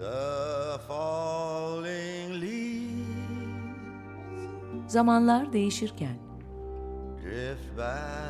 the falling leaves Zamanlar değişirken. drift by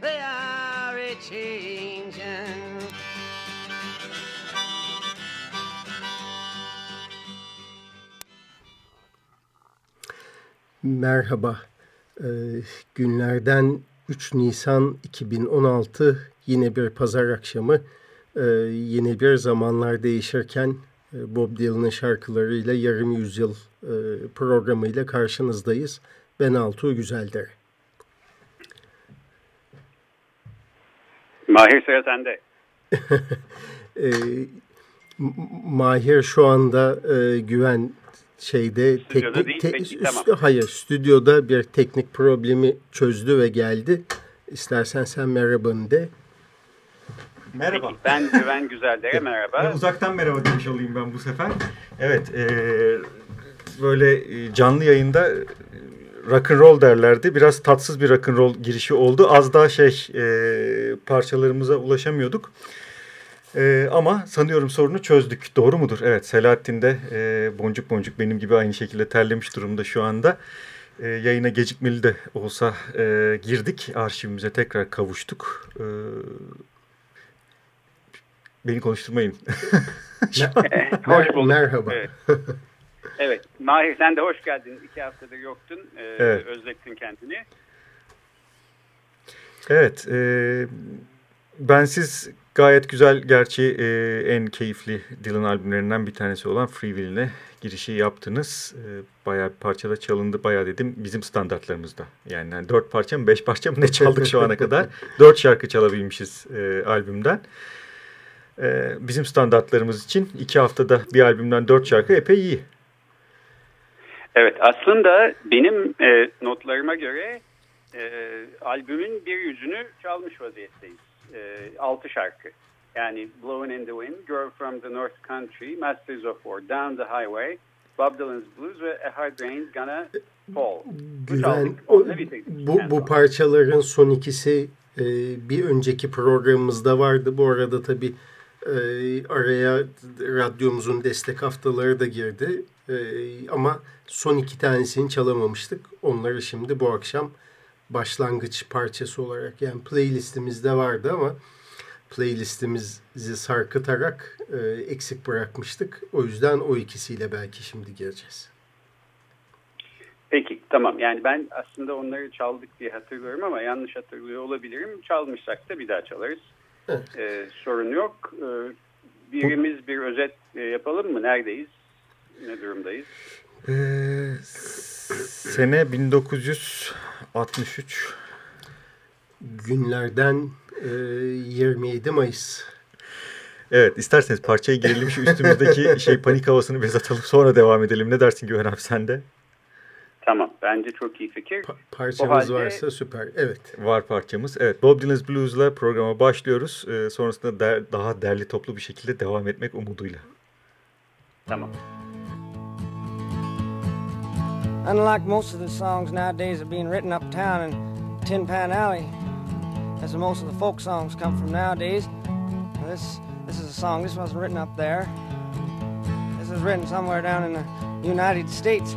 they are a changing. Merhaba. Ee, günlerden 3 Nisan 2016 yine bir pazar akşamı e, yine bir zamanlar değişirken e, Bob Dylan'ın şarkılarıyla yarım yüzyıl e, programıyla karşınızdayız. Ben Altuğ Güzeldere. Mahir sıra sende. E, Mahir şu anda e, güven şeyde Stüdyoda değil, peki, tamam. hayır stüdyoda bir teknik problemi çözdü ve geldi. İstersen sen merhabanı de. Merhaba. Peki, ben Güven Güzeldere Ben merhaba. uzaktan merhaba demiş olayım ben bu sefer. Evet, e, böyle e, canlı yayında rock and roll derlerdi. Biraz tatsız bir rock and roll girişi oldu. Az daha şey e, parçalarımıza ulaşamıyorduk. E, ama sanıyorum sorunu çözdük. Doğru mudur? Evet, Selahattin de e, boncuk boncuk benim gibi aynı şekilde terlemiş durumda şu anda. E, yayına gecikmeli de olsa e, girdik. Arşivimize tekrar kavuştuk. E, beni konuşturmayın. Hoş bulduk. Merhaba. Evet. evet, Mahir sen de hoş geldin. İki haftadır yoktun. E, Evet. Özlettin kendini. Evet, e, bensiz gayet güzel gerçi e, en keyifli Dylan albümlerinden bir tanesi olan Free Will'ine girişi yaptınız. E, bayağı bir parçada çalındı, bayağı dedim bizim standartlarımızda. Yani hani dört parça mı beş parça mı ne çaldık şu ana kadar. Dört şarkı çalabilmişiz e, albümden. E, bizim standartlarımız için iki haftada bir albümden dört şarkı epey iyi. Evet, aslında benim e, notlarıma göre e, albümün bir yüzünü çalmış vaziyetteyiz. E, altı şarkı. Yani Blowing in the Wind, Girl from the North Country, Masters of War, Down the Highway, Bob Dylan's Blues ve A Hard Rain's Gonna Fall. Güven, o, bu, bu parçaların son ikisi e, bir önceki programımızda vardı. Bu arada tabii e, araya radyomuzun destek haftaları da girdi. E, ama son iki tanesini çalamamıştık. Onları şimdi bu akşam başlangıç parçası olarak yani playlistimizde vardı ama playlistimizi sarkıtarak e, eksik bırakmıştık. O yüzden o ikisiyle belki şimdi gireceğiz. Peki tamam yani ben aslında onları çaldık diye hatırlıyorum ama yanlış hatırlıyor olabilirim. Çalmışsak da bir daha çalarız. Evet. Ee, sorun yok. Ee, birimiz bir özet e, yapalım mı? Neredeyiz? Ne durumdayız? E, sene 1963. Günlerden e, 27 Mayıs. Evet isterseniz parçaya girelim şu üstümüzdeki şey panik havasını biraz atalım sonra devam edelim. Ne dersin Güven abi sen de? Tamam bence çok iyi fikir. Pa- parçamız O halde- varsa süper. Evet. Var parçamız. Evet Bob Dylan's Blues'la programa başlıyoruz. Ee, sonrasında der- daha derli toplu bir şekilde devam etmek umuduyla. Tamam. Unlike most of the songs nowadays that are being written uptown in Tin Pan Alley, as most of the folk songs come from nowadays, this this is a song. This wasn't written up there. This is written somewhere down in the United States.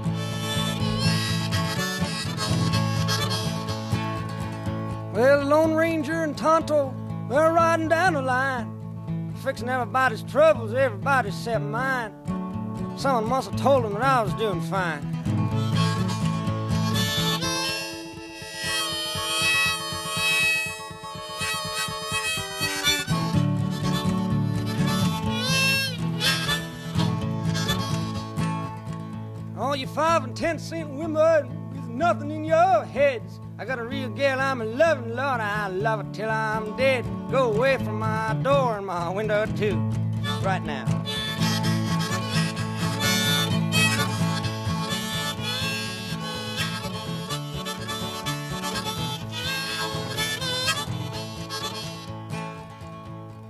Well, the Lone Ranger and Tonto, they're riding down the line, fixing everybody's troubles, everybody except mine. Someone must have told them that I was doing fine. Five and ten cent women with nothing in your heads. I got a real gal I'm in loving, Lord, I love her till I'm dead. Go away from my door and my window too, right now.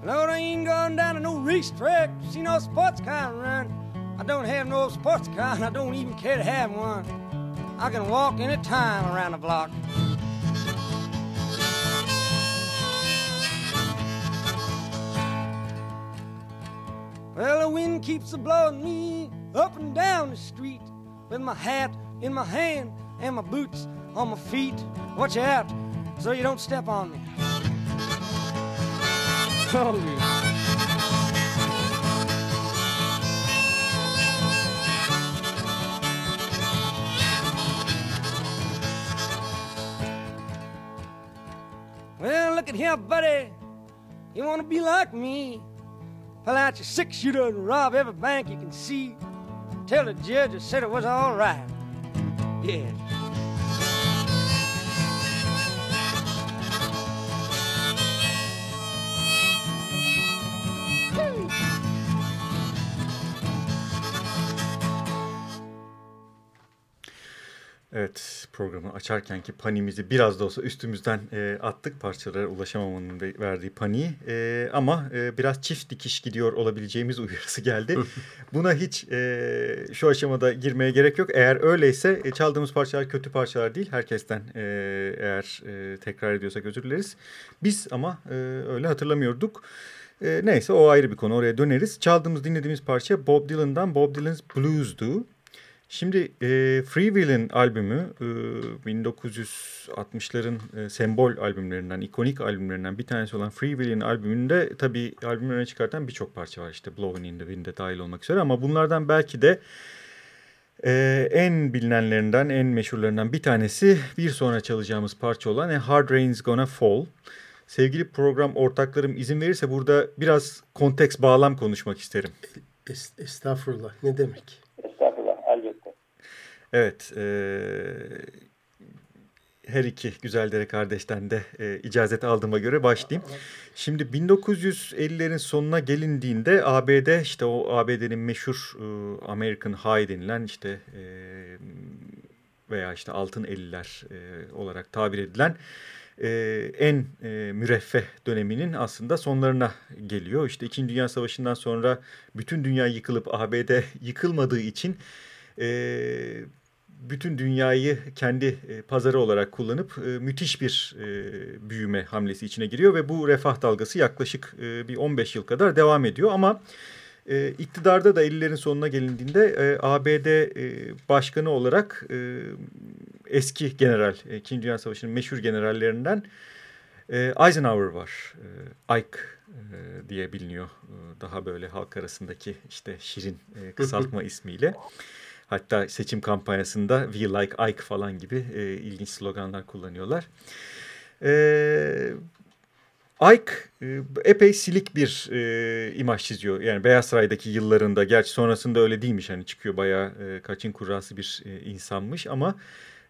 Lord, I ain't gone down to no racetrack, see no sports car run. I don't have no sports car, and I don't even care to have one. I can walk any time around the block. Well, the wind keeps a blowing me up and down the street with my hat in my hand and my boots on my feet. Watch out so you don't step on me. Oh, look at here, buddy. You want to be like me? Pull out your six shooter and rob every bank you can see. Tell the judge I said it was all right. Yeah. Evet programı açarkenki panimizi biraz da olsa üstümüzden e, attık parçalara ulaşamamanın ve verdiği paniği e, ama e, biraz çift dikiş gidiyor olabileceğimiz uyarısı geldi. Buna hiç e, şu aşamada girmeye gerek yok. Eğer öyleyse e, çaldığımız parçalar kötü parçalar değil. Herkesten e, eğer e, tekrar ediyorsak özür dileriz. Biz ama e, öyle hatırlamıyorduk. E, neyse o ayrı bir konu oraya döneriz. Çaldığımız dinlediğimiz parça Bob Dylan'dan Bob Dylan's Blues'du. Şimdi e, Free Will'in albümü e, 1960'ların e, sembol albümlerinden, ikonik albümlerinden bir tanesi olan Free Will'in albümünde tabii albümlerine çıkartan birçok parça var. İşte Blowing in the Wind'e dahil olmak üzere ama bunlardan belki de e, en bilinenlerinden, en meşhurlarından bir tanesi bir sonra çalacağımız parça olan A Hard Rain's Gonna Fall. Sevgili program ortaklarım izin verirse burada biraz konteks bağlam konuşmak isterim. Es, estağfurullah ne demek? Evet, e, her iki Güzeldere kardeşten de e, icazet aldığıma göre başlayayım. Şimdi 1950'lerin sonuna gelindiğinde ABD işte o ABD'nin meşhur e, American High denilen işte e, veya işte altın elliler e, olarak tabir edilen e, en e, müreffeh döneminin aslında sonlarına geliyor. İşte İkinci Dünya Savaşı'ndan sonra bütün dünya yıkılıp ABD yıkılmadığı için e, bütün dünyayı kendi e, pazarı olarak kullanıp e, müthiş bir e, büyüme hamlesi içine giriyor ve bu refah dalgası yaklaşık bir 15 yıl kadar devam ediyor ama e, iktidarda da 50'lerin sonuna gelindiğinde e, ABD e, başkanı olarak e, eski general, e, İkinci Dünya Savaşı'nın meşhur generallerinden e, Eisenhower var. E, Ike e, diye biliniyor. E, daha böyle halk arasındaki işte şirin e, kısaltma ismiyle. Hatta seçim kampanyasında We Like Ike falan gibi e, ilginç sloganlar kullanıyorlar. E, Ike e, epey silik bir e, imaj çiziyor. Yani Beyaz Saray'daki yıllarında, gerçi sonrasında öyle değilmiş. Hani çıkıyor bayağı e, kaçın kurrası bir e, insanmış ama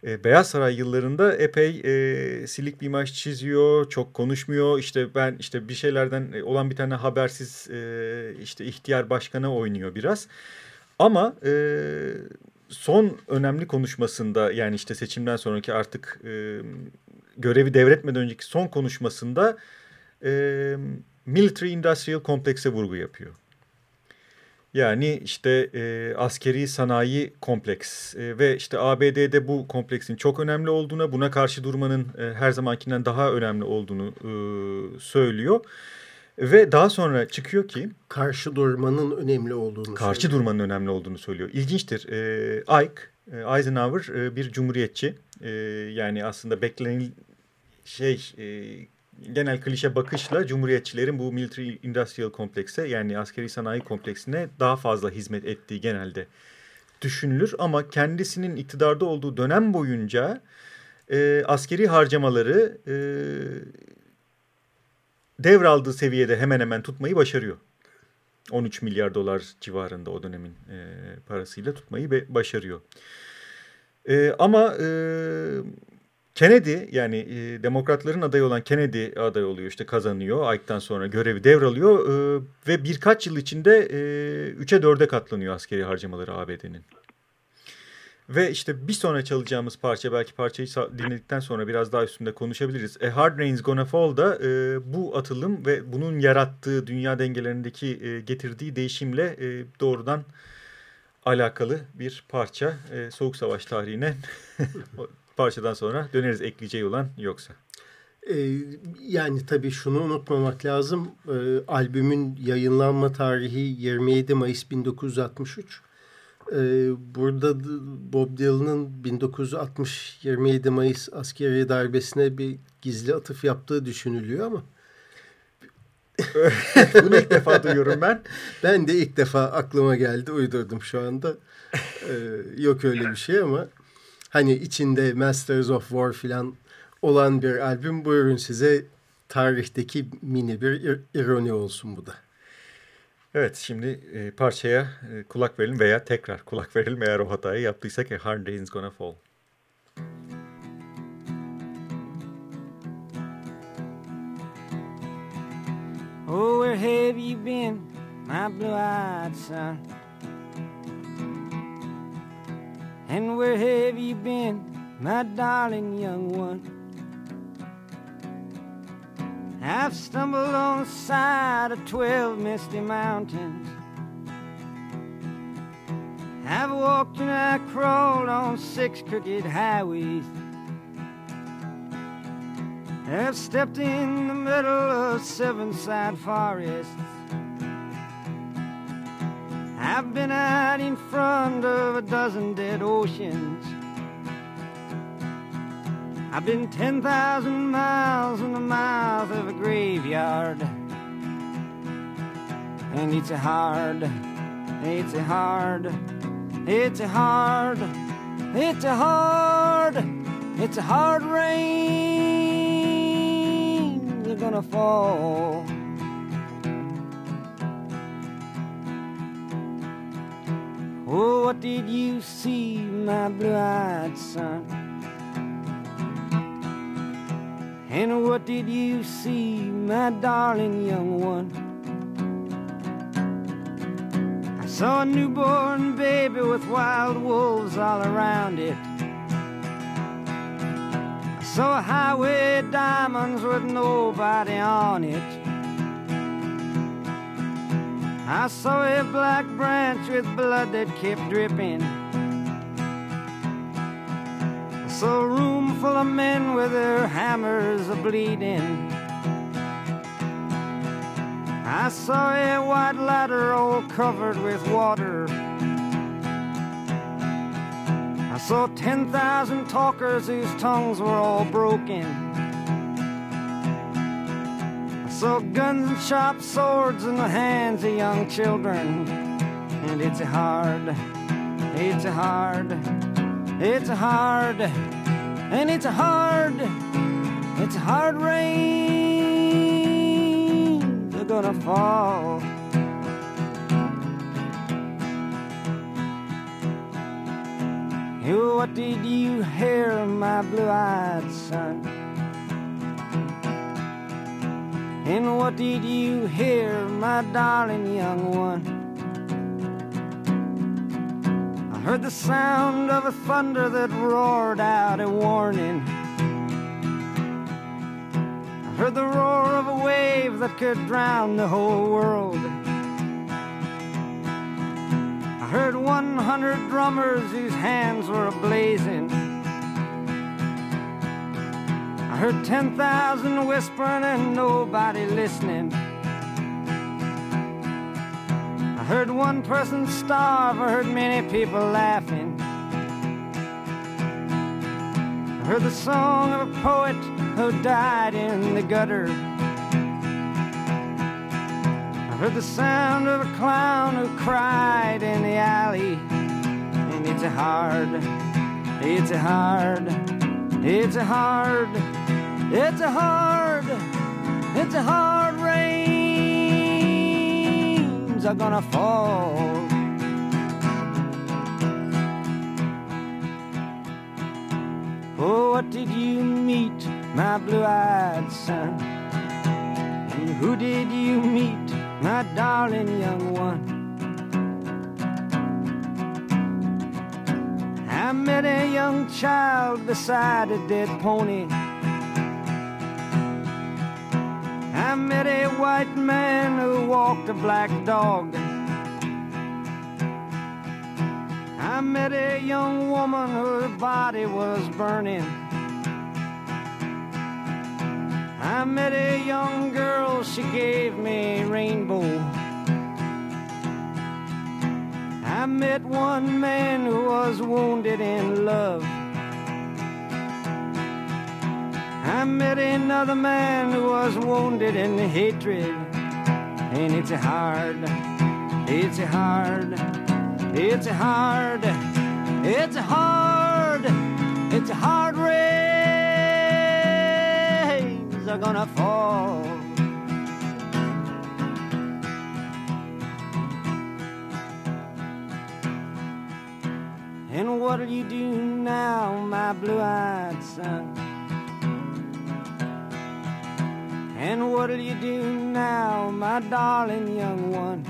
e, Beyaz Saray yıllarında epey e, silik bir imaj çiziyor, çok konuşmuyor. İşte ben işte bir şeylerden e, olan bir tane habersiz e, işte ihtiyar başkanı oynuyor biraz. Ama e, son önemli konuşmasında yani işte seçimden sonraki artık e, görevi devretmeden önceki son konuşmasında e, military industrial komplekse vurgu yapıyor. Yani işte e, askeri sanayi kompleks e, ve işte ABD'de bu kompleksin çok önemli olduğuna, buna karşı durmanın e, her zamankinden daha önemli olduğunu e, söylüyor. Ve daha sonra çıkıyor ki... Karşı durmanın önemli olduğunu Karşı söylüyor. durmanın önemli olduğunu söylüyor. İlginçtir. E, Ike, Eisenhower e, bir cumhuriyetçi. E, yani aslında beklenen şey... E, genel klişe bakışla cumhuriyetçilerin bu military industrial komplekse yani askeri sanayi kompleksine daha fazla hizmet ettiği genelde düşünülür. Ama kendisinin iktidarda olduğu dönem boyunca e, askeri harcamaları e, devraldığı seviyede hemen hemen tutmayı başarıyor. 13 milyar dolar civarında o dönemin e, parasıyla tutmayı başarıyor. E, ama e, Kennedy yani e, demokratların adayı olan Kennedy aday oluyor işte kazanıyor. Ike'dan sonra görevi devralıyor e, ve birkaç yıl içinde e, 3'e 4'e katlanıyor askeri harcamaları ABD'nin. Ve işte bir sonra çalacağımız parça belki parçayı dinledikten sonra biraz daha üstünde konuşabiliriz. A Hard Rain's Gonna Fall'da e, bu atılım ve bunun yarattığı dünya dengelerindeki e, getirdiği değişimle e, doğrudan alakalı bir parça. E, Soğuk Savaş tarihine parçadan sonra döneriz ekleyeceği olan yoksa. Ee, yani tabii şunu unutmamak lazım. Ee, albümün yayınlanma tarihi 27 Mayıs 1963. Ee, burada Bob Dylan'ın 1960 27 Mayıs askeri darbesine bir gizli atıf yaptığı düşünülüyor ama Bunu ilk defa duyuyorum ben. Ben de ilk defa aklıma geldi uydurdum şu anda. Ee, yok öyle bir şey ama hani içinde Masters of War filan olan bir albüm buyurun size tarihteki mini bir ironi olsun bu da. Evet şimdi e, parçaya e, kulak verelim veya tekrar kulak verelim eğer o hatayı yaptıysak A Hard Day's Gonna Fall. Oh, where have you been, my blue-eyed son? And where have you been, my darling young one? I've stumbled on the side of twelve misty mountains. I've walked and I crawled on six crooked highways. I've stepped in the middle of seven side forests. I've been out in front of a dozen dead oceans. I've been 10,000 miles in the mouth of a graveyard. And it's a hard, it's a hard, it's a hard, it's a hard, it's a hard rain. They're gonna fall. Oh, what did you see, my blue eyed son? And what did you see, my darling young one? I saw a newborn baby with wild wolves all around it. I saw a highway diamonds with nobody on it. I saw a black branch with blood that kept dripping. I saw a room full of men with their hammers a bleeding. I saw a white ladder all covered with water. I saw 10,000 talkers whose tongues were all broken I saw guns and sharp swords in the hands of young children. And it's hard, it's hard, it's hard, and it's hard, it's hard rain. They're gonna fall. What did you hear, my blue-eyed son? And what did you hear, my darling young one? Heard the sound of a thunder that roared out a warning. I heard the roar of a wave that could drown the whole world. I heard 100 drummers whose hands were ablazing. I heard 10,000 whispering and nobody listening. I heard one person starve, I heard many people laughing. I heard the song of a poet who died in the gutter. I heard the sound of a clown who cried in the alley. And it's a hard, it's a hard, it's a hard, it's a hard, it's a hard are gonna fall. Oh, what did you meet, my blue-eyed son? And who did you meet, my darling young one? I met a young child beside a dead pony. I met a white man who walked a black dog. I met a young woman whose body was burning. I met a young girl, she gave me a rainbow. I met one man who was wounded in love. I met another man who was wounded in hatred. And it's hard, it's hard, it's hard, it's hard, it's hard rains are gonna fall. And what'll you do now, my blue-eyed son? And what'll you do now, my darling young one?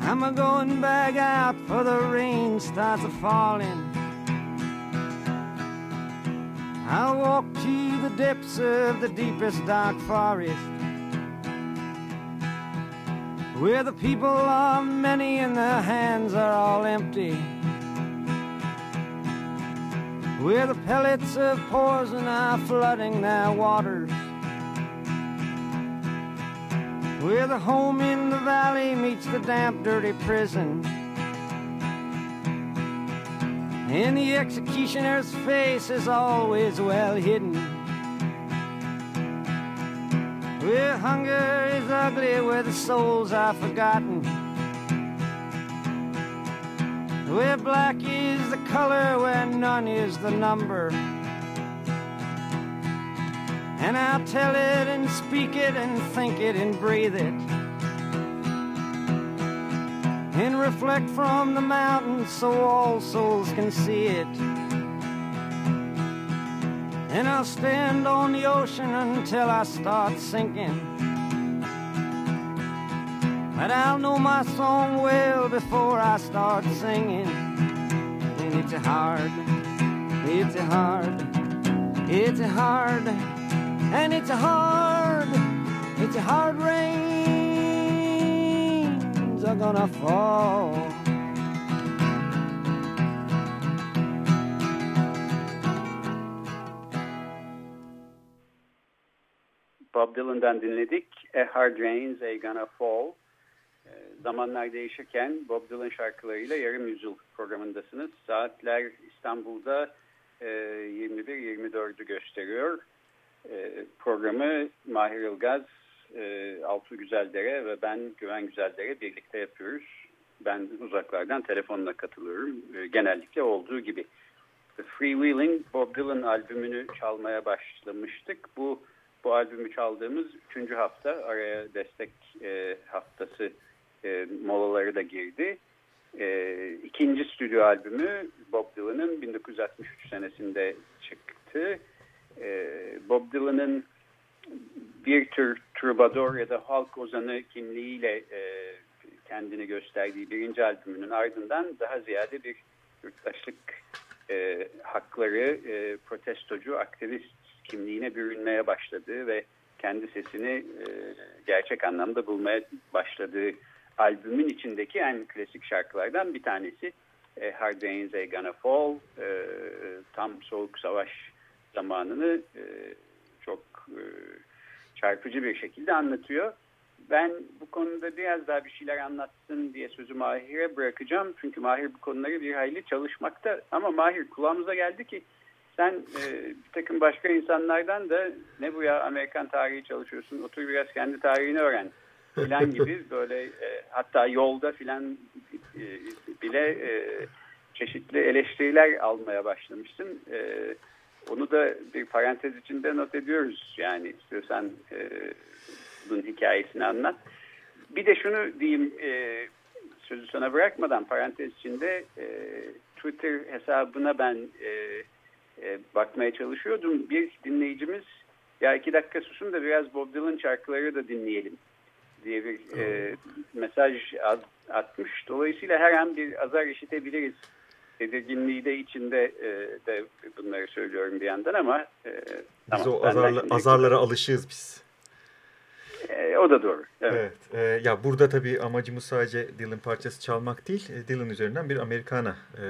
I'm a going back out for the rain starts a falling. I'll walk to the depths of the deepest dark forest where the people are many and their hands are all empty. Where the pellets of poison are flooding their waters. Where the home in the valley meets the damp, dirty prison. And the executioner's face is always well hidden. Where hunger is ugly, where the souls are forgotten. Where black is the color, where none is the number. And I'll tell it and speak it and think it and breathe it. And reflect from the mountains so all souls can see it. And I'll stand on the ocean until I start sinking. But I'll know my song well before I start singing. And it's a hard, it's a hard, it's a hard, and it's a hard, it's a hard rains are gonna fall. Bob Dylan'dan dinledik. A Hard Rain's A Gonna Fall. Zamanlar değişirken Bob Dylan şarkılarıyla yarım yüzyıl programındasınız. Saatler İstanbul'da e, 21-24'ü gösteriyor. E, programı Mahir Ilgaz, e, Altuğ Güzeldere ve ben Güven Güzeldere birlikte yapıyoruz. Ben uzaklardan telefonla katılıyorum. E, genellikle olduğu gibi. The Freewheeling Bob Dylan albümünü çalmaya başlamıştık. Bu bu albümü çaldığımız üçüncü hafta araya destek e, haftası e, molaları da girdi. E, ikinci stüdyo albümü Bob Dylan'ın 1963 senesinde çıktı. E, Bob Dylan'ın bir tür troubadour ya da halk ozanı kimliğiyle e, kendini gösterdiği birinci albümünün ardından daha ziyade bir yurttaşlık e, hakları, e, protestocu, aktivist kimliğine bürünmeye başladığı ve kendi sesini e, gerçek anlamda bulmaya başladığı albümün içindeki en klasik şarkılardan bir tanesi. E, Hard Rain's A Gonna Fall e, tam soğuk savaş zamanını e, çok e, çarpıcı bir şekilde anlatıyor. Ben bu konuda biraz daha bir şeyler anlatsın diye sözü Mahir'e bırakacağım. Çünkü Mahir bu konuları bir hayli çalışmakta. Ama Mahir kulağımıza geldi ki sen e, bir takım başka insanlardan da ne bu ya Amerikan tarihi çalışıyorsun otur biraz kendi tarihini öğren filan gibi böyle e, hatta yolda filan e, bile e, çeşitli eleştiriler almaya başlamışsın. E, onu da bir parantez içinde not ediyoruz. Yani istiyorsan e, bunun hikayesini anlat. Bir de şunu diyeyim e, sözü sana bırakmadan parantez içinde e, Twitter hesabına ben e, e, bakmaya çalışıyordum. Bir dinleyicimiz ya iki dakika susun da biraz Bob Dylan şarkıları da dinleyelim diye bir e, mesaj atmış. Dolayısıyla her an bir azar işitebiliriz. Tedirginliği de içinde e, de bunları söylüyorum bir yandan ama e, biz tamam, o azarla, azarlara alışığız biz. E, o da doğru. Evet. evet e, ya burada tabii amacımız sadece Dylan parçası çalmak değil. E, Dylan üzerinden bir Amerikana e,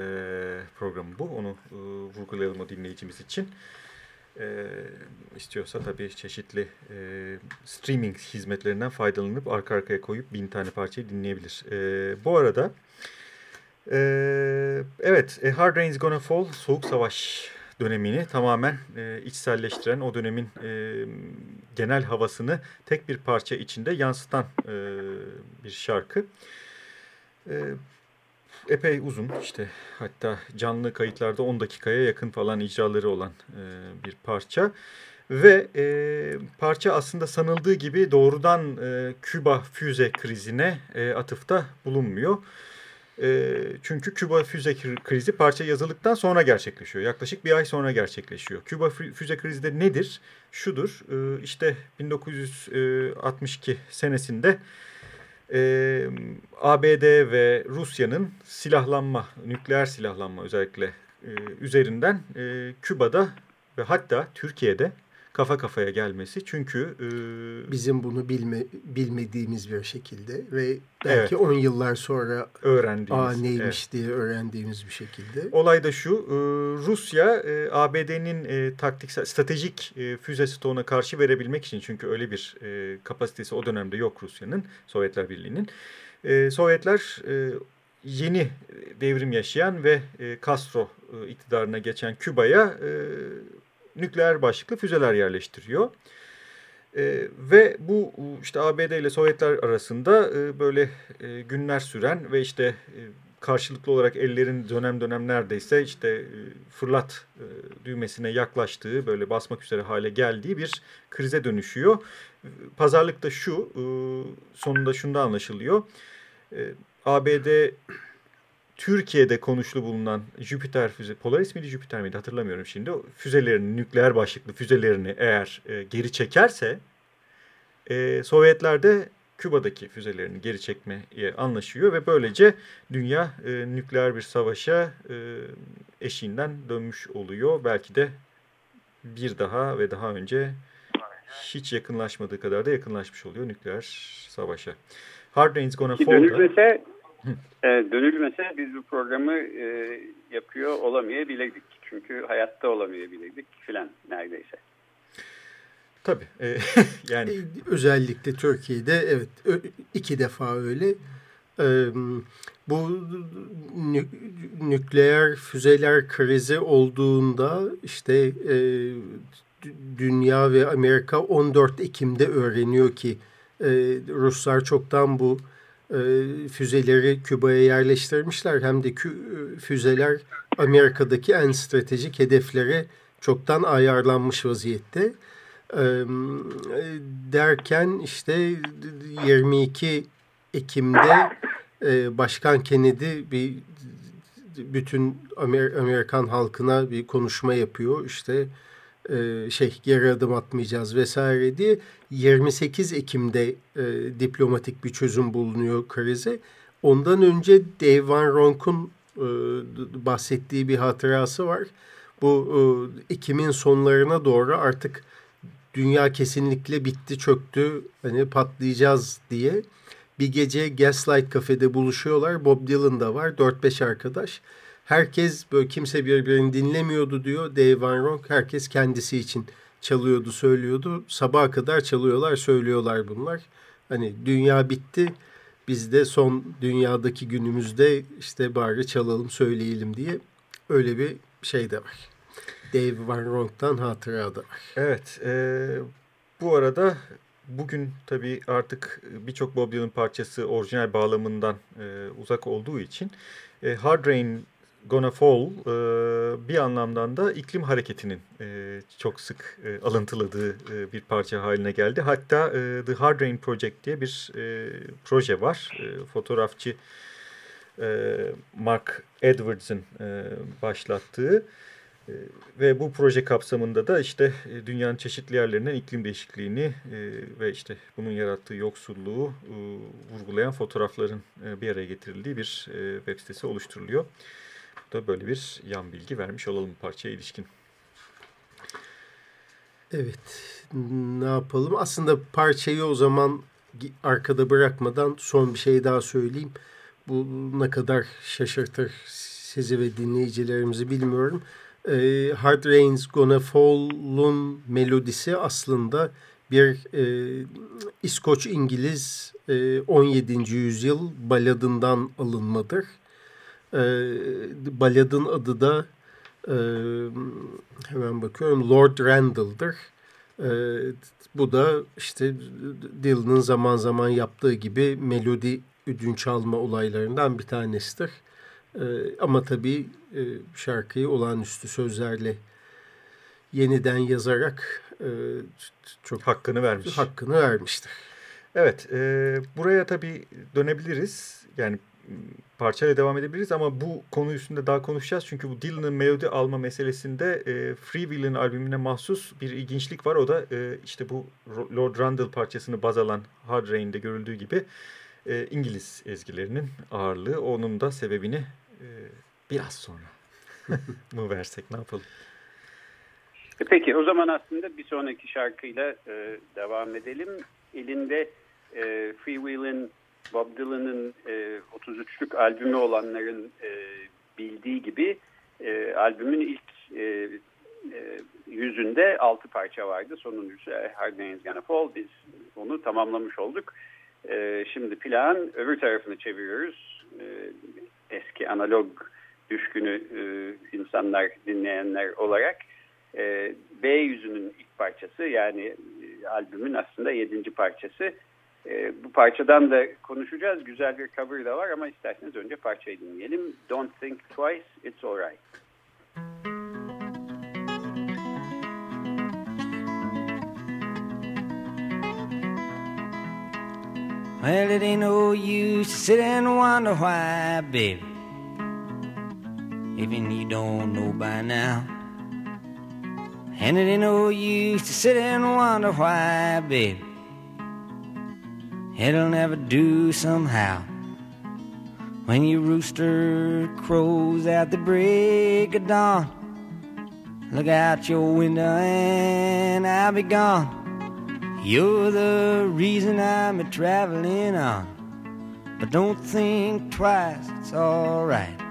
programı bu. Onu e, vurgulayalım o dinleyicimiz için. E, istiyorsa tabii çeşitli e, streaming hizmetlerinden faydalanıp arka arkaya koyup bin tane parçayı dinleyebilir. E, bu arada e, evet Hard Rain's Gonna Fall Soğuk Savaş dönemini tamamen e, içselleştiren o dönemin e, genel havasını tek bir parça içinde yansıtan e, bir şarkı. E, epey uzun işte hatta canlı kayıtlarda 10 dakikaya yakın falan icraları olan e, bir parça. Ve e, parça aslında sanıldığı gibi doğrudan e, Küba füze krizine e, atıfta bulunmuyor. E, çünkü Küba füze krizi parça yazıldıktan sonra gerçekleşiyor. Yaklaşık bir ay sonra gerçekleşiyor. Küba füze krizi de nedir? Şudur, e, işte 1962 senesinde e, ABD ve Rusya'nın silahlanma, nükleer silahlanma özellikle e, üzerinden e, Küba'da ve hatta Türkiye'de kafa kafaya gelmesi. Çünkü e, bizim bunu bilme, bilmediğimiz bir şekilde ve belki 10 evet, yıllar sonra öğrendiğimiz Aa, neymiş evet. diye öğrendiğimiz bir şekilde. Olay da şu. E, Rusya e, ABD'nin e, taktiksel stratejik e, füze stoğuna karşı verebilmek için çünkü öyle bir e, kapasitesi o dönemde yok Rusya'nın, Sovyetler Birliği'nin. E, Sovyetler e, yeni devrim yaşayan ve e, Castro e, iktidarına geçen Küba'ya e, nükleer başlıklı füzeler yerleştiriyor. E, ve bu işte ABD ile Sovyetler arasında e, böyle e, günler süren ve işte e, karşılıklı olarak ellerin dönem dönem neredeyse işte e, fırlat e, düğmesine yaklaştığı böyle basmak üzere hale geldiği bir krize dönüşüyor. Pazarlık da şu e, sonunda şunda anlaşılıyor. E, ABD Türkiye'de konuşlu bulunan Jüpiter füze, Polaris miydi Jüpiter miydi hatırlamıyorum şimdi. O füzelerini, nükleer başlıklı füzelerini eğer e, geri çekerse e, Sovyetler de Küba'daki füzelerini geri çekmeye anlaşıyor ve böylece dünya e, nükleer bir savaşa e, eşiğinden dönmüş oluyor. Belki de bir daha ve daha önce hiç yakınlaşmadığı kadar da yakınlaşmış oluyor nükleer savaşa. Hard Rain's Gonna Fall'da... E, dönülmese biz bu programı e, yapıyor olamayabilirdik. Çünkü hayatta olamayabilirdik filan neredeyse. Tabii. E, yani e, özellikle Türkiye'de evet iki defa öyle. E, bu nükleer füzeler krizi olduğunda işte e, dünya ve Amerika 14 Ekim'de öğreniyor ki e, Ruslar çoktan bu e, füzeleri Küba'ya yerleştirmişler. Hem de füzeler Amerika'daki en stratejik hedeflere çoktan ayarlanmış vaziyette. E, derken işte 22 Ekim'de e, Başkan Kennedy bir bütün Amerikan halkına bir konuşma yapıyor. İşte e, şey geri adım atmayacağız vesaire diye 28 Ekim'de e, diplomatik bir çözüm bulunuyor krize. Ondan önce Dave Van Ronk'un e, bahsettiği bir hatırası var. Bu e, Ekim'in sonlarına doğru artık dünya kesinlikle bitti çöktü hani patlayacağız diye bir gece Gaslight kafede buluşuyorlar. Bob Dylan da var 4-5 arkadaş. Herkes böyle kimse birbirini dinlemiyordu diyor Dave Van Ronk. Herkes kendisi için çalıyordu, söylüyordu. Sabaha kadar çalıyorlar, söylüyorlar bunlar. Hani dünya bitti. Biz de son dünyadaki günümüzde işte bari çalalım, söyleyelim diye öyle bir şey de var. Dave Van Ronk'tan hatıra da var. Evet. E, bu arada bugün tabii artık birçok Bob Dylan parçası orijinal bağlamından e, uzak olduğu için e, Hard Rain Gonna Fall e, bir anlamdan da iklim hareketinin e, çok sık e, alıntıladığı e, bir parça haline geldi. Hatta The Hard Rain Project diye bir proje var. Fotoğrafçı Mark Edwards'ın başlattığı ve bu proje kapsamında da işte dünyanın çeşitli yerlerinden iklim değişikliğini ve işte bunun yarattığı yoksulluğu e, vurgulayan fotoğrafların bir araya getirildiği bir web sitesi oluşturuluyor. Da böyle bir yan bilgi vermiş olalım parçaya ilişkin. Evet, ne yapalım? Aslında parçayı o zaman arkada bırakmadan son bir şey daha söyleyeyim. Bu ne kadar şaşırtır sizi ve dinleyicilerimizi bilmiyorum. E, Hard Rain's Gonna Fall'un melodisi aslında bir e, İskoç-İngiliz e, 17. yüzyıl baladından alınmadır. E, baladın adı da e, hemen bakıyorum Lord Randall'dır. E, bu da işte Dylan'ın zaman zaman yaptığı gibi melodi ödünç alma olaylarından bir tanesidir. E, ama tabii e, şarkıyı olağanüstü sözlerle yeniden yazarak e, çok hakkını vermiş. Hakkını vermiştir. Evet, e, buraya tabii dönebiliriz. Yani parçayla devam edebiliriz ama bu konu üstünde daha konuşacağız. Çünkü bu Dylan'ın melodi alma meselesinde e, Free Will'in albümüne mahsus bir ilginçlik var. O da e, işte bu Lord Randall parçasını baz alan Hard Rain'de görüldüğü gibi e, İngiliz ezgilerinin ağırlığı. Onun da sebebini e, biraz sonra mı versek ne yapalım? E, peki o zaman aslında bir sonraki şarkıyla e, devam edelim. Elinde e, Free Will'in Bob Dylan'ın e, 33'lük albümü olanların e, bildiği gibi e, albümün ilk e, e, yüzünde altı parça vardı. Sonuncusu Hard Day's Gonna Fall. Biz onu tamamlamış olduk. E, şimdi plan öbür tarafını çeviriyoruz. E, eski analog düşkünü e, insanlar, dinleyenler olarak e, B yüzünün ilk parçası yani e, albümün aslında yedinci parçası. E, bu parçadan da konuşacağız. Güzel bir cover da var ama isterseniz önce parçayı dinleyelim. Don't Think Twice, It's Alright. Well, it ain't no use to sit and wonder why, baby. Even you don't know by now. And it ain't no use to sit and wonder why, baby. It'll never do somehow. When your rooster crows at the break of dawn, look out your window and I'll be gone. You're the reason I'm a traveling on. But don't think twice, it's alright.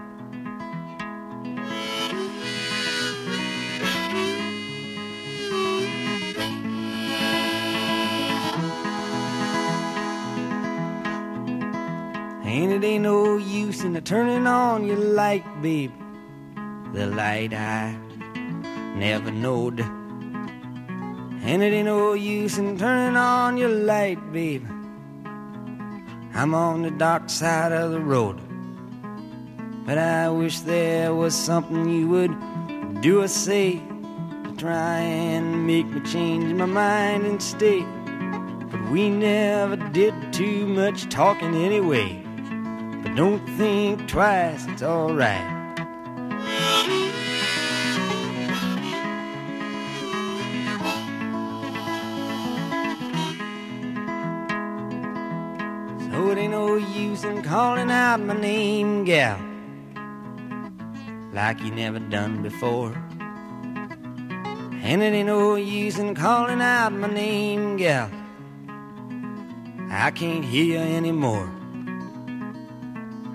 And it ain't no use in turning on your light, babe. The light I never knowed and it ain't no use in turning on your light, babe. I'm on the dark side of the road. But I wish there was something you would do or say to try and make me change my mind and stay. But we never did too much talking anyway. But don't think twice, it's alright. So it ain't no use in calling out my name, gal, like you never done before. And it ain't no use in calling out my name, gal. I can't hear you anymore.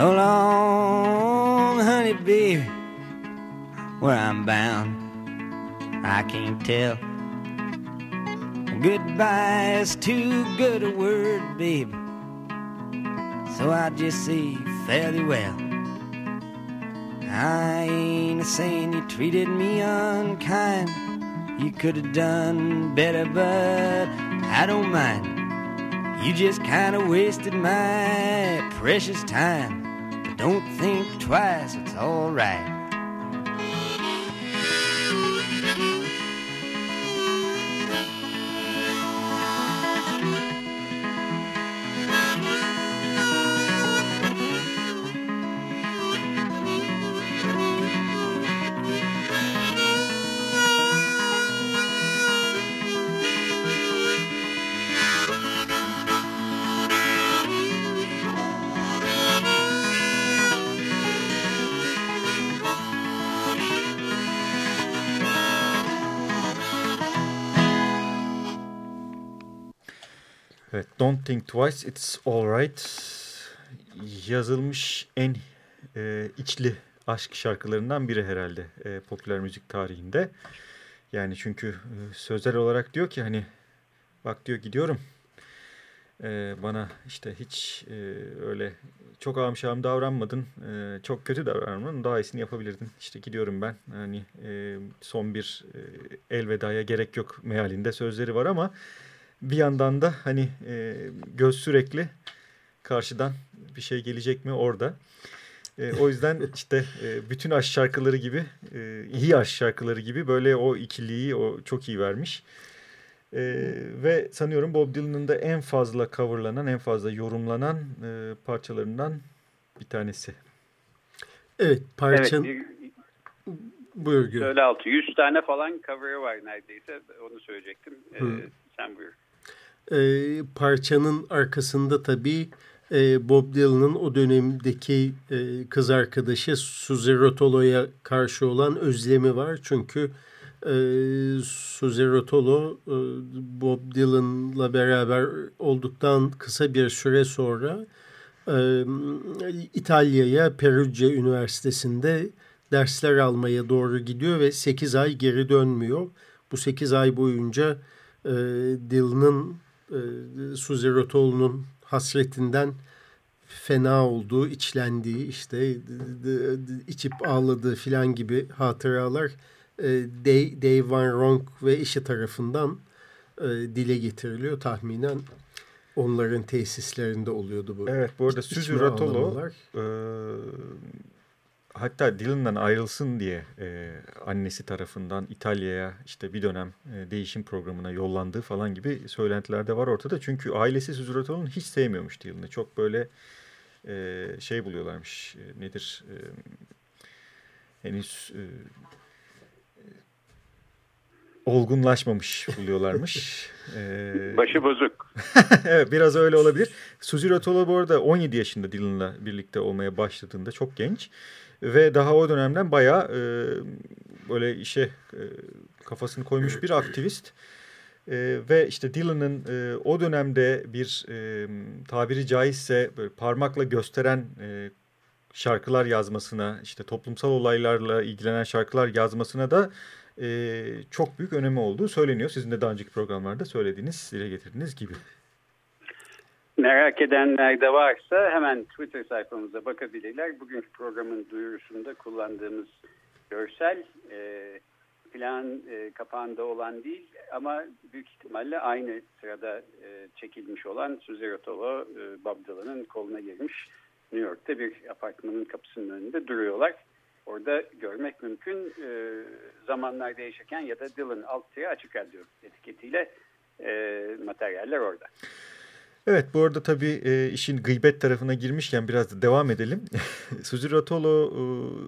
So long, honey, baby, where I'm bound, I can't tell. Goodbye is too good a word, baby. So I just say fairly well. I ain't a saying you treated me unkind. You could have done better, but I don't mind. You just kind of wasted my precious time. Don't think twice, it's alright. Don't Think Twice, It's Alright yazılmış en e, içli aşk şarkılarından biri herhalde e, popüler müzik tarihinde. Yani çünkü e, sözel olarak diyor ki hani bak diyor gidiyorum e, bana işte hiç e, öyle çok ağım davranmadın, e, çok kötü davranmadın, daha iyisini yapabilirdin. İşte gidiyorum ben hani e, son bir e, elvedaya gerek yok mealinde sözleri var ama bir yandan da hani e, göz sürekli karşıdan bir şey gelecek mi orada. E, o yüzden işte e, bütün aşk şarkıları gibi, e, iyi aşk şarkıları gibi böyle o ikiliyi o çok iyi vermiş. E, ve sanıyorum Bob Dylan'ın da en fazla coverlanan, en fazla yorumlanan e, parçalarından bir tanesi. Evet, parçanın... Evet, Buyur Gül. Söyle altı. 100 tane falan cover'ı var neredeyse. Onu söyleyecektim. Ee, sen buyur. Ee, parçanın arkasında tabii e, Bob Dylan'ın o dönemdeki e, kız arkadaşı Suzy Rotolo'ya karşı olan özlemi var. Çünkü e, Suzy Rotolo e, Bob Dylan'la beraber olduktan kısa bir süre sonra e, İtalya'ya Perugia Üniversitesi'nde dersler almaya doğru gidiyor ve 8 ay geri dönmüyor. Bu 8 ay boyunca e, Dylan'ın e, Suzy Rotolo'nun hasretinden fena olduğu, içlendiği, işte içip ağladığı filan gibi hatıralar e, Dave Van Ronk ve işi tarafından e, dile getiriliyor. Tahminen onların tesislerinde oluyordu bu. Evet bu arada Suzy Rotolo e, hatta Dylan'dan ayrılsın diye e, annesi tarafından İtalya'ya işte bir dönem e, değişim programına yollandığı falan gibi söylentiler de var ortada. Çünkü ailesi Suzy Rotolo'nun hiç sevmiyormuş Dylan'ı. Çok böyle e, şey buluyorlarmış e, nedir e, henüz e, olgunlaşmamış buluyorlarmış. ee, Başı bozuk. evet biraz öyle olabilir. Suzy Rotolo bu arada 17 yaşında Dylan'la birlikte olmaya başladığında çok genç. Ve daha o dönemden bayağı e, böyle işe e, kafasını koymuş bir aktivist. E, ve işte Dylan'ın e, o dönemde bir e, tabiri caizse böyle parmakla gösteren e, şarkılar yazmasına, işte toplumsal olaylarla ilgilenen şarkılar yazmasına da e, çok büyük önemi olduğu söyleniyor. Sizin de daha önceki programlarda söylediğiniz, dile getirdiğiniz gibi. Merak edenler de varsa hemen Twitter sayfamıza bakabilirler. Bugünkü programın duyurusunda kullandığımız görsel e, plan e, kapağında olan değil ama büyük ihtimalle aynı sırada e, çekilmiş olan Suzy Rotolo, e, Bob Dylan'ın koluna girmiş New York'ta bir apartmanın kapısının önünde duruyorlar. Orada görmek mümkün e, zamanlar değişirken ya da Dylan alt açık radyo etiketiyle e, materyaller orada. Evet bu arada tabii e, işin gıybet tarafına girmişken biraz da devam edelim. Suzy Rotolo e,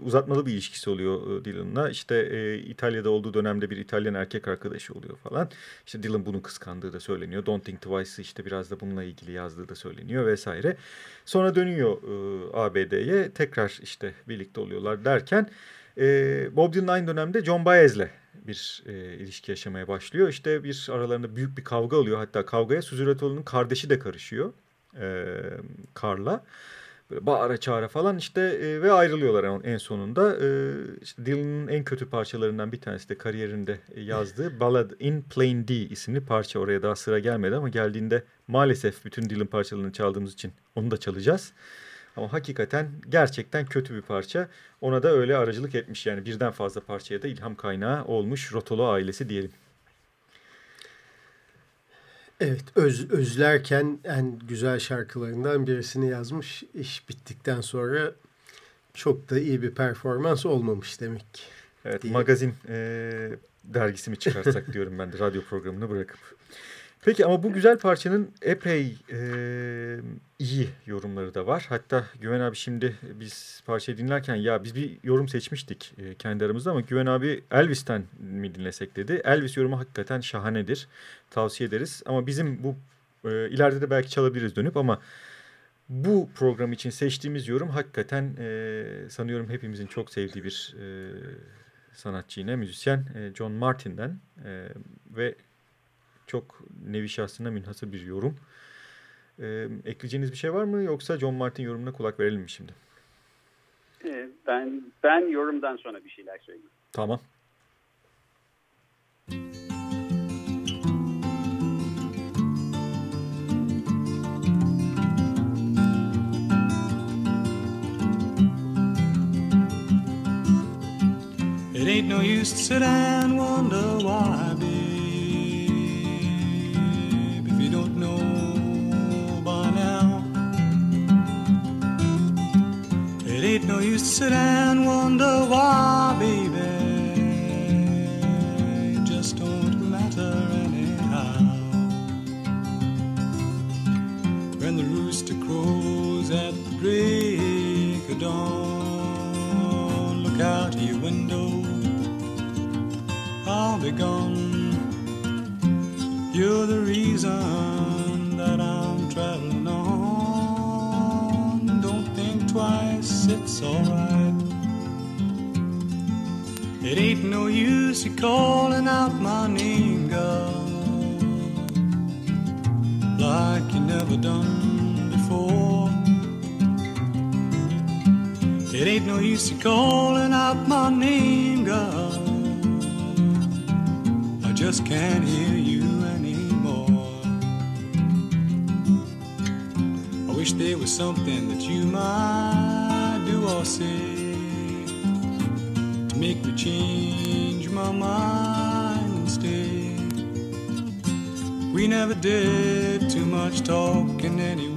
uzatmalı bir ilişkisi oluyor e, Dylan'la. İşte e, İtalya'da olduğu dönemde bir İtalyan erkek arkadaşı oluyor falan. İşte Dylan bunu kıskandığı da söyleniyor. Don't Think Twice'ı işte biraz da bununla ilgili yazdığı da söyleniyor vesaire. Sonra dönüyor e, ABD'ye tekrar işte birlikte oluyorlar derken... E, Bob Dylan aynı dönemde John Baez'le bir e, ilişki yaşamaya başlıyor. İşte bir aralarında büyük bir kavga oluyor. Hatta kavgaya Suzy Rotolo'nun kardeşi de karışıyor. E, Karla. Böyle bağıra çağıra falan işte e, ve ayrılıyorlar en sonunda. E, işte Dylan'ın en kötü parçalarından bir tanesi de kariyerinde yazdığı Ballad in Plain D isimli parça. Oraya daha sıra gelmedi ama geldiğinde maalesef bütün Dylan parçalarını çaldığımız için onu da çalacağız. Ama hakikaten gerçekten kötü bir parça. Ona da öyle aracılık etmiş yani birden fazla parçaya da ilham kaynağı olmuş Rotolo ailesi diyelim. Evet, öz, özlerken en güzel şarkılarından birisini yazmış. İş bittikten sonra çok da iyi bir performans olmamış demek. Evet, diye. magazin e, dergisi mi çıkarsak diyorum ben de radyo programını bırakıp. Peki ama bu güzel parçanın epey e, iyi yorumları da var. Hatta Güven abi şimdi biz parçayı dinlerken ya biz bir yorum seçmiştik e, kendi aramızda ama Güven abi Elvis'ten mi dinlesek dedi. Elvis yorumu hakikaten şahanedir. Tavsiye ederiz ama bizim bu e, ileride de belki çalabiliriz dönüp ama bu program için seçtiğimiz yorum hakikaten e, sanıyorum hepimizin çok sevdiği bir e, sanatçı yine müzisyen e, John Martin'den e, ve çok nevi şahsına münhasır bir yorum. Ee, ekleyeceğiniz bir şey var mı yoksa John Martin yorumuna kulak verelim mi şimdi? Ee, ben ben yorumdan sonra bir şeyler söyleyeyim. Tamam. It ain't no use to sit and wonder why, baby. Ain't no use to sit and wonder why, baby. It just don't matter anyhow. When the rooster crows at the break of dawn, look out your window. I'll be gone. You're the reason that I'm traveling it's alright. It ain't no use you calling out my name, girl, like you never done before. It ain't no use you calling out my name, girl. I just can't hear you anymore. I wish there was something that you might to make me change my mind and stay? We never did too much talking anyway.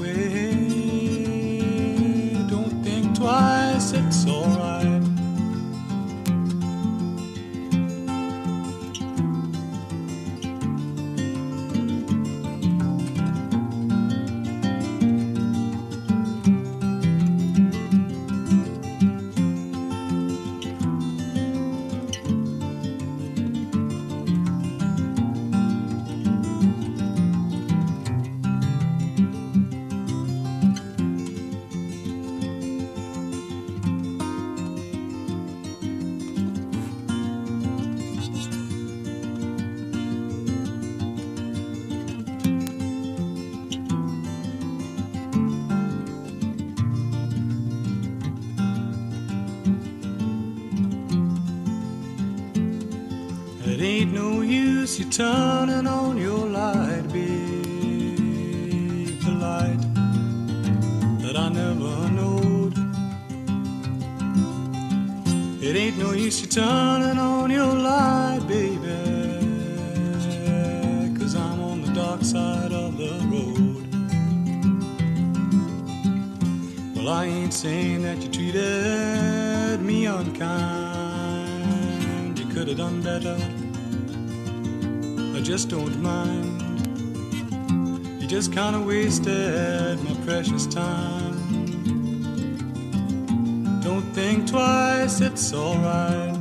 No use you turning on your light, baby, cause I'm on the dark side of the road. Well, I ain't saying that you treated me unkind, you could have done better I just don't mind. You just kinda wasted my precious time. Don't think twice, it's alright.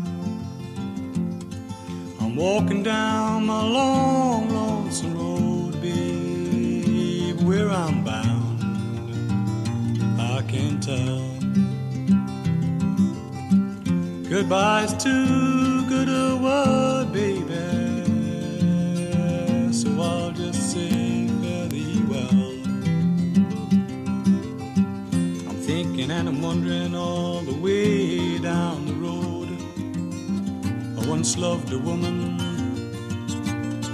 I'm walking down my long, lonesome road, babe, where I'm bound. I can tell. Goodbye's too good a word, baby. A woman,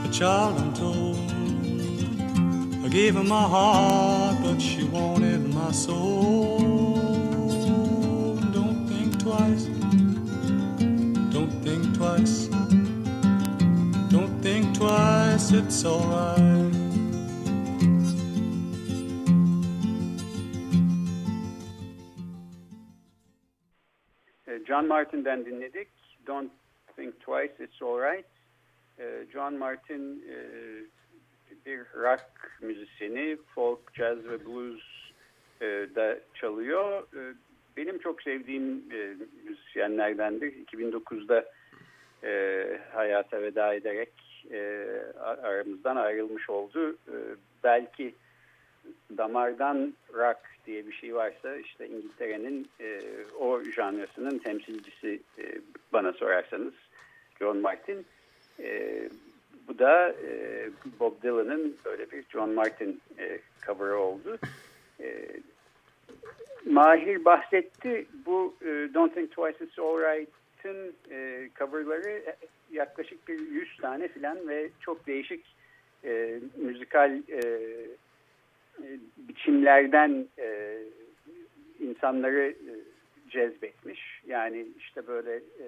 a child I'm told. I gave her my heart, but she wanted my soul. Don't think twice. Don't think twice. Don't think twice, it's alright. John Martin'den dinledik. Don't think twice, it's alright. John Martin bir rock müzisyeni, folk, jazz ve blues da çalıyor. Benim çok sevdiğim müzisyenlerdendir. 2009'da hayata veda ederek aramızdan ayrılmış oldu. Belki damardan rock diye bir şey varsa işte İngiltere'nin e, o janrasının temsilcisi e, bana sorarsanız John Martin. E, bu da e, Bob Dylan'ın böyle bir John Martin e, cover'ı oldu. E, Mahir bahsetti bu e, Don't Think Twice It's Alright'ın e, coverları yaklaşık bir 100 tane filan ve çok değişik e, müzikal e, biçimlerden e, insanları e, cezbetmiş. Yani işte böyle e,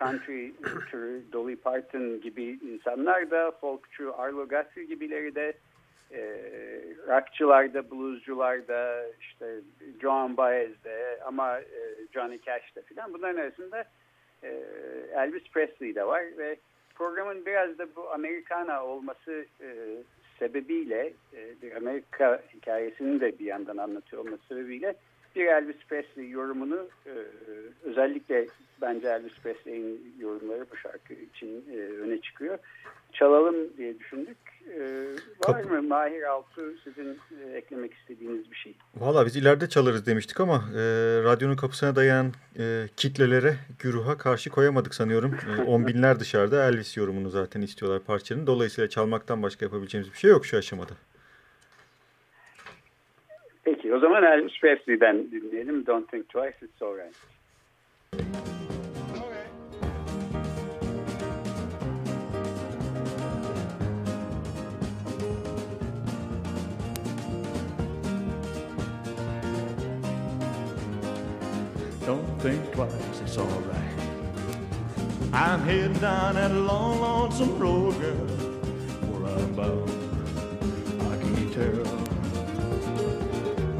country türü Dolly Parton gibi insanlar da folkçu Arlo Guthrie gibileri de e, rockçılar da bluescular da işte John Baez de ama e, Johnny Cash de filan. Bunların arasında e, Elvis Presley de var ve programın biraz da bu Americana olması e, sebebiyle e, bir Amerika hikayesini de bir yandan anlatıyor olması sebebiyle bir Elvis Presley yorumunu e, özellikle bence Elvis Presley'in yorumları bu şarkı için e, öne çıkıyor. Çalalım diye düşündük. Var mı Mahir Altu sizin eklemek istediğiniz bir şey? Valla biz ileride çalarız demiştik ama e, radyonun kapısına dayan e, kitlelere, güruha karşı koyamadık sanıyorum. E, on binler dışarıda Elvis yorumunu zaten istiyorlar parçanın. Dolayısıyla çalmaktan başka yapabileceğimiz bir şey yok şu aşamada. O zaman Elvis Presley'den dinleyelim. Don't think twice, it's alright. Don't think twice, it's alright. I'm heading down that long, lonesome road, girl, where I'm bound. I can't tell.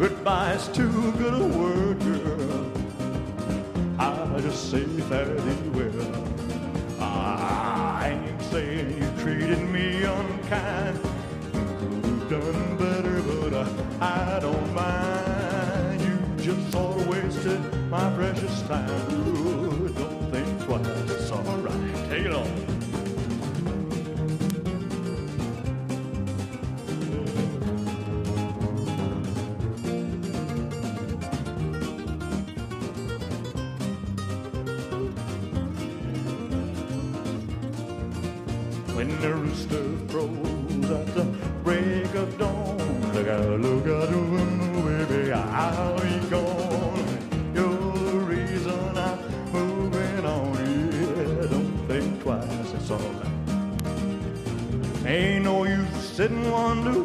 Goodbye's too good a word, girl. I just say thee well. I ain't saying you treated me unkind. Could have done better, but I, I don't mind. You just sort of wasted my precious time. Ooh, don't think twice, it's alright. Take it on.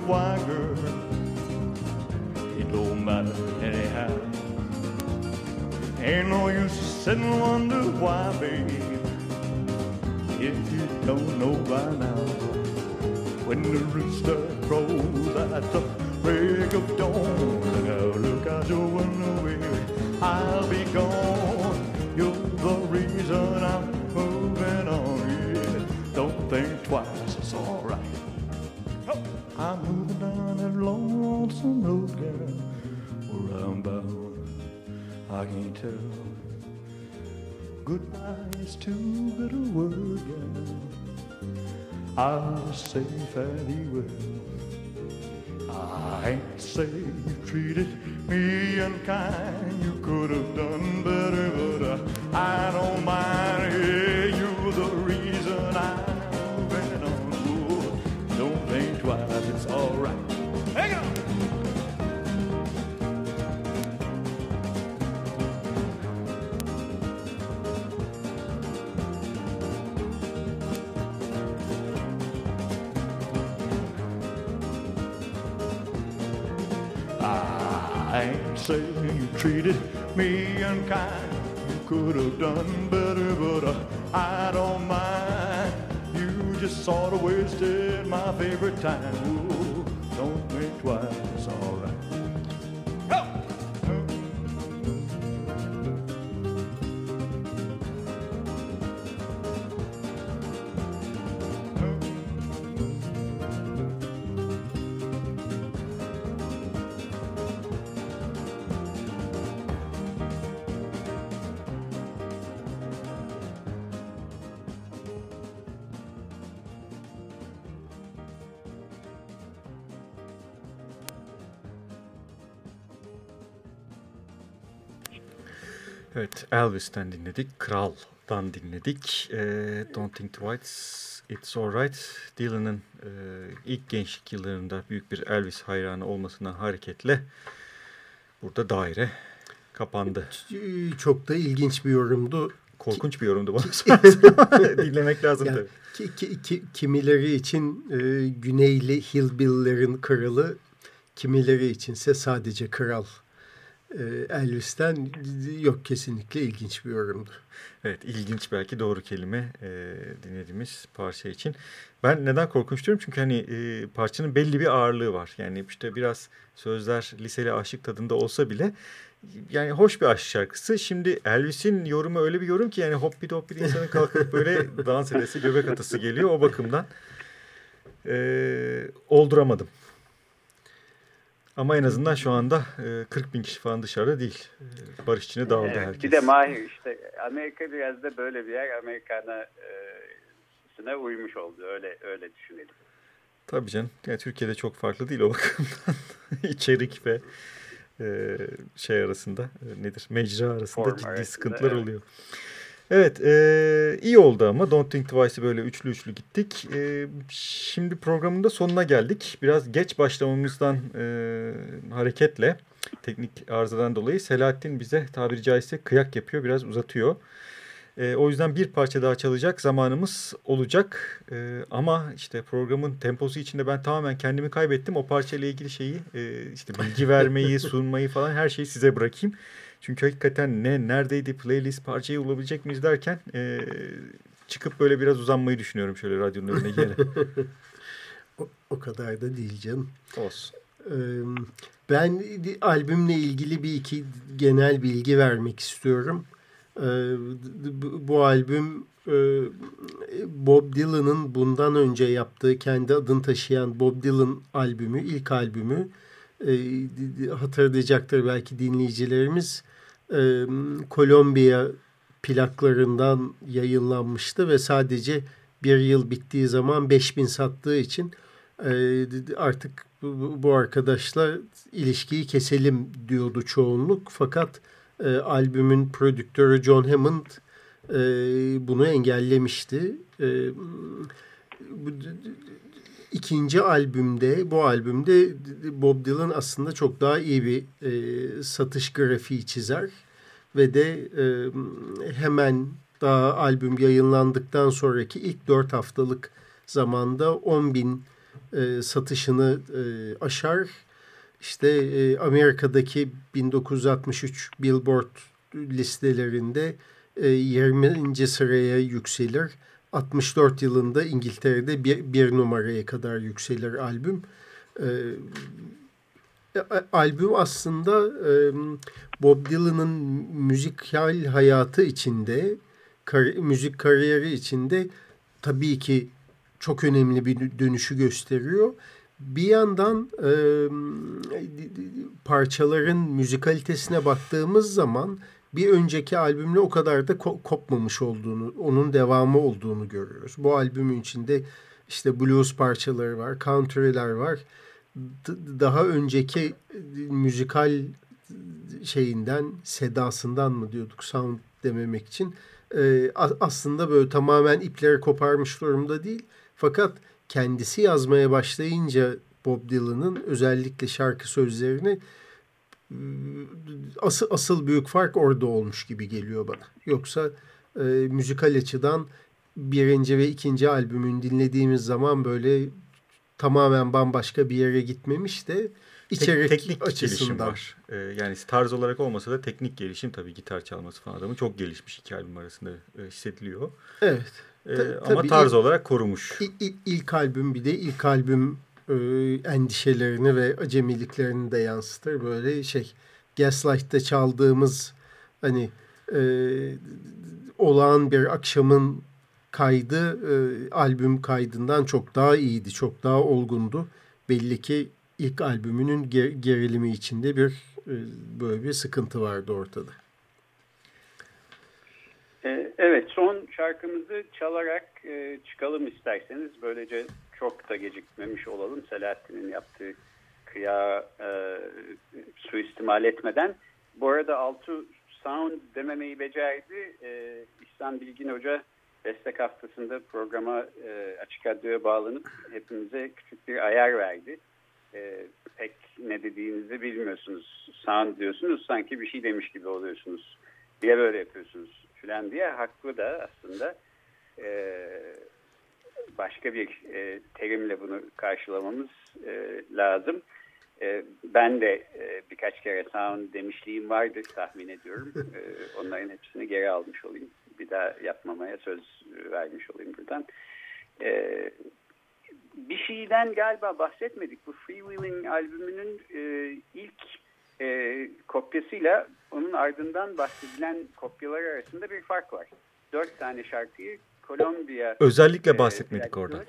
Why, girl. It don't matter anyhow. Ain't no use sitting and Say well. I ain't say you treated me unkind. You could have done better, but uh, I don't mind. Yeah, treated me unkind. You could have done better, but uh, I don't mind. You just sort of wasted my favorite time. Ooh, don't think twice, Elvis'ten dinledik, Kral'dan dinledik. E, Don't Think Twice, It's Alright. Dylan'ın e, ilk gençlik yıllarında büyük bir Elvis hayranı olmasına hareketle burada daire kapandı. Çok da ilginç bir yorumdu. Korkunç bir yorumdu bana. Dinlemek lazım Yani tabii. ki, ki, ki- kimileri için e, Güneyli Hillbilly'lerin kralı, kimileri içinse sadece kral. E, Elvis'ten yok kesinlikle ilginç bir yorumdu. Evet, ilginç belki doğru kelime e, dinlediğimiz parça için. Ben neden korkunç diyorum? Çünkü hani e, parçanın belli bir ağırlığı var. Yani işte biraz sözler liseli aşık tadında olsa bile yani hoş bir aşk şarkısı. Şimdi Elvis'in yorumu öyle bir yorum ki yani hoppi hoppi insanın kalkıp böyle dans edesi, göbek atası geliyor. O bakımdan e, olduramadım. Ama en azından şu anda e, 40 bin kişi falan dışarıda değil. E, barış içine dağıldı Evet, herkes. Bir de Mahir işte Amerika biraz da böyle bir yer Amerikan'a e, uymuş oldu. Öyle öyle düşünelim. Tabii canım. Yani Türkiye'de çok farklı değil o bakımdan. İçerik ve e, şey arasında e, nedir? Mecra arasında Form ciddi arasında, sıkıntılar evet. oluyor. Evet e, iyi oldu ama Don't Think Twice'ı böyle üçlü üçlü gittik. E, şimdi programın da sonuna geldik. Biraz geç başlamamızdan e, hareketle teknik arızadan dolayı Selahattin bize tabiri caizse kıyak yapıyor. Biraz uzatıyor. E, o yüzden bir parça daha çalacak zamanımız olacak. E, ama işte programın temposu içinde ben tamamen kendimi kaybettim. O parçayla ilgili şeyi e, işte bilgi vermeyi, sunmayı falan her şeyi size bırakayım. Çünkü hakikaten ne, neredeydi playlist parçayı bulabilecek miyiz derken e, çıkıp böyle biraz uzanmayı düşünüyorum şöyle radyonun önüne yere. O, o kadar da değil canım. Olsun. Ben albümle ilgili bir iki genel bilgi vermek istiyorum. Bu- albüm Bob Dylan'ın bundan önce yaptığı kendi adını taşıyan Bob Dylan albümü, ilk albümü e, hatırlayacaktır belki dinleyicilerimiz. E, Kolombiya plaklarından yayınlanmıştı ve sadece bir yıl bittiği zaman 5000 sattığı için e, artık bu, bu arkadaşla ilişkiyi keselim diyordu çoğunluk. Fakat albümün prodüktörü John Hammond bunu engellemişti. E, ikinci albümde, bu albümde Bob Dylan aslında çok daha iyi bir e, satış grafiği çizer ve de e, hemen daha albüm yayınlandıktan sonraki ilk dört haftalık zamanda 10 bin e, satışını e, aşar. İşte e, Amerika'daki 1963 Billboard listelerinde e, 20. sıraya yükselir. 64 yılında İngiltere'de bir, bir numaraya kadar yükselir albüm. E, a- albüm aslında e, Bob Dylan'ın müzikal hayatı içinde, kar- müzik kariyeri içinde tabii ki çok önemli bir dönüşü gösteriyor. Bir yandan e, parçaların müzikalitesine baktığımız zaman bir önceki albümle o kadar da ko- kopmamış olduğunu, onun devamı olduğunu görüyoruz. Bu albümün içinde işte blues parçaları var, country'ler var. D- daha önceki müzikal şeyinden, sedasından mı diyorduk sound dememek için e, aslında böyle tamamen ipleri koparmış durumda değil. Fakat kendisi yazmaya başlayınca Bob Dylan'ın özellikle şarkı sözlerini e, asıl, asıl büyük fark orada olmuş gibi geliyor bana. Yoksa e, müzikal açıdan birinci ve ikinci albümün dinlediğimiz zaman böyle tamamen bambaşka bir yere gitmemiş de içerik Tek, teknik açısından. gelişim var. Ee, yani tarz olarak olmasa da teknik gelişim tabii gitar çalması falan adamın çok gelişmiş iki albüm arasında e, hissediliyor. Evet. Ee, ama tarz ilk- olarak korumuş. İ- İ- ilk albüm bir de ilk albüm e, endişelerini ve acemiliklerini de yansıtır. Böyle şey Gaslight'ta çaldığımız hani e, olağan bir akşamın kaydı e, albüm kaydından çok daha iyiydi. Çok daha olgundu. Belli ki ilk albümünün ger- gerilimi içinde bir e, böyle bir sıkıntı vardı ortada. Ee, Evet son şarkımızı çalarak e, çıkalım isterseniz. Böylece çok da gecikmemiş olalım. Selahattin'in yaptığı kıya e, suistimal etmeden. Bu arada Altu Sound dememeyi becerdi. E, İhsan Bilgin Hoca destek haftasında programa e, Açık Radyo'ya bağlanıp hepimize küçük bir ayar verdi. E, pek ne dediğinizi bilmiyorsunuz. Sound diyorsunuz sanki bir şey demiş gibi oluyorsunuz. Niye böyle yapıyorsunuz filan diye haklı da aslında e, başka bir e, terimle bunu karşılamamız e, lazım. E, ben de e, birkaç kere sound demişliğim vardır tahmin ediyorum. E, onların hepsini geri almış olayım. Bir daha yapmamaya söz vermiş olayım buradan. E, bir şeyden galiba bahsetmedik. Bu Freewheeling albümünün e, ilk e, kopyasıyla onun ardından bahsedilen kopyalar arasında bir fark var. Dört tane şarkıyı Kolombiya Özellikle e, bahsetmedik plakları- oradan.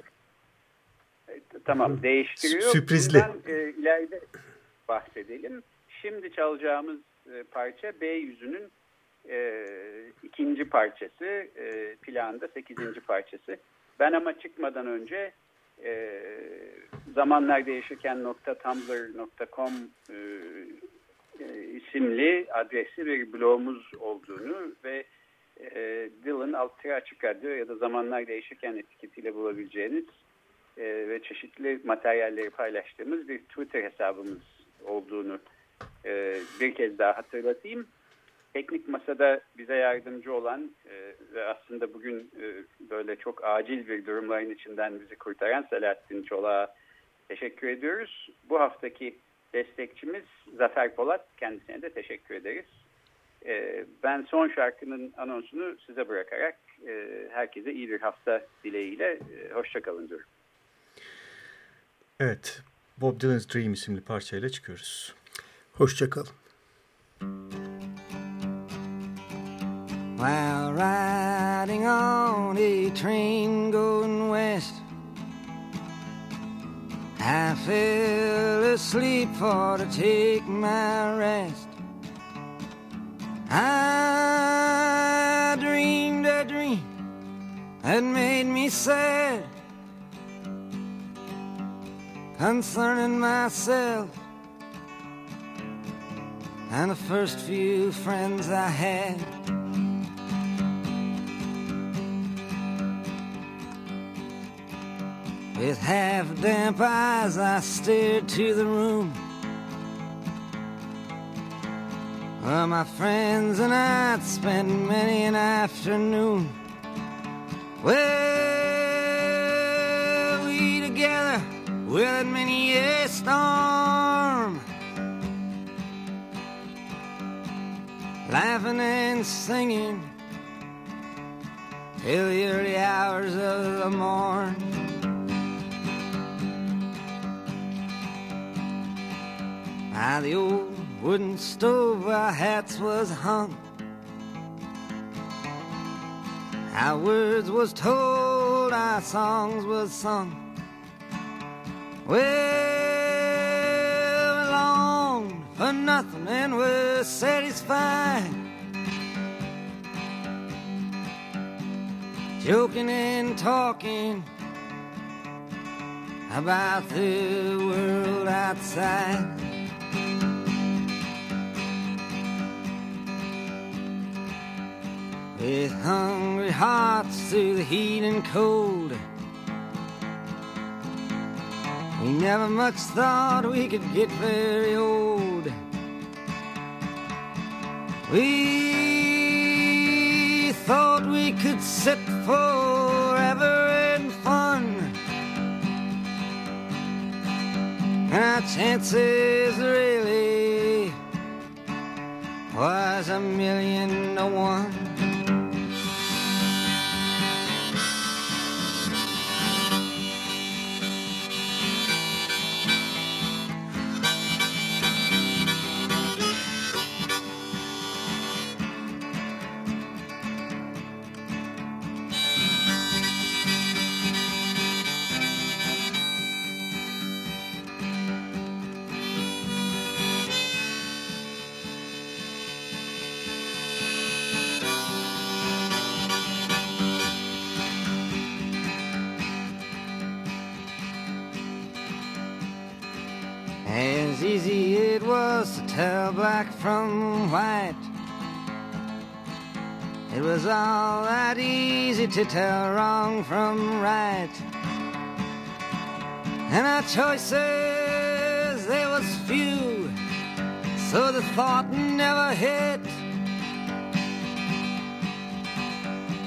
E, Tamam değiştiriyor. Sürprizli. Bundan e, ileride bahsedelim. Şimdi çalacağımız e, parça B yüzünün e, ikinci parçası. E, planda sekizinci parçası. Ben ama çıkmadan önce e, zamanlar değişirken .tumblr.com e, e, isimli adresli bir blogumuz olduğunu ve e, Dylan alt açık ya da zamanlar değişirken etiketiyle bulabileceğiniz e, ve çeşitli materyalleri paylaştığımız bir Twitter hesabımız olduğunu e, bir kez daha hatırlatayım. Teknik masada bize yardımcı olan e, ve aslında bugün e, böyle çok acil bir durumların içinden bizi kurtaran Selahattin Çolak'a teşekkür ediyoruz. Bu haftaki destekçimiz Zafer Polat. Kendisine de teşekkür ederiz. E, ben son şarkının anonsunu size bırakarak e, herkese iyi bir hafta dileğiyle e, hoşçakalın diyorum. Evet. Bob Dylan's Dream isimli parçayla çıkıyoruz. Hoşçakalın. While riding on a train going west, I fell asleep for to take my rest. I dreamed a dream that made me sad concerning myself and the first few friends I had. With half damp eyes, I stared to the room where my friends and I'd spent many an afternoon. Well, we together with many a storm, laughing and singing till the early hours of the morn. By the old wooden stove our hats was hung. Our words was told, our songs was sung. Well, we longed for nothing and were satisfied. Joking and talking about the world outside. with hungry hearts through the heat and cold. We never much thought we could get very old. We thought we could sit forever in fun. And our chances really was a million to one. Easy it was to tell black from white. It was all that easy to tell wrong from right. And our choices, there was few, so the thought never hit.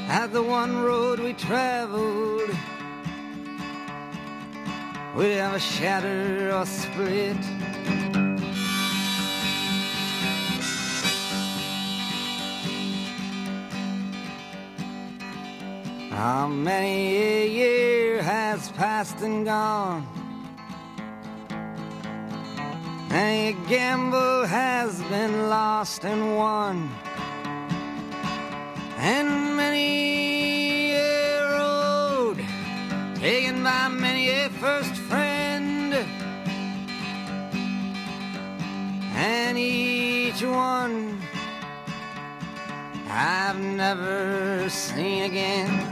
At the one road we traveled, we'd have a shatter or split. How many a year has passed and gone? Many a gamble has been lost and won. And many a road taken by many a first friend. And each one I've never seen again.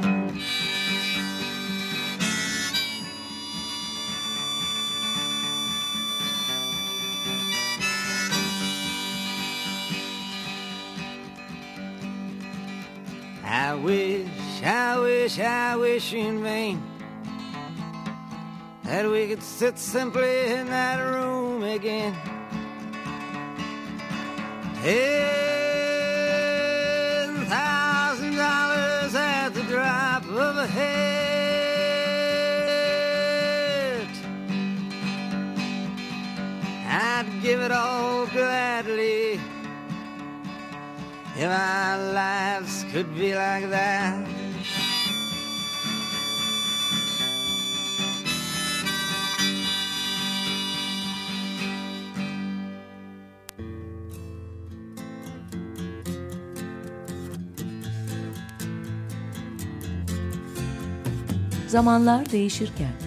I wish, I wish, I wish in vain that we could sit simply in that room again. Ten thousand dollars at the drop of a hat. I'd give it all gladly if our lives could be like that. Zamanlar değişirken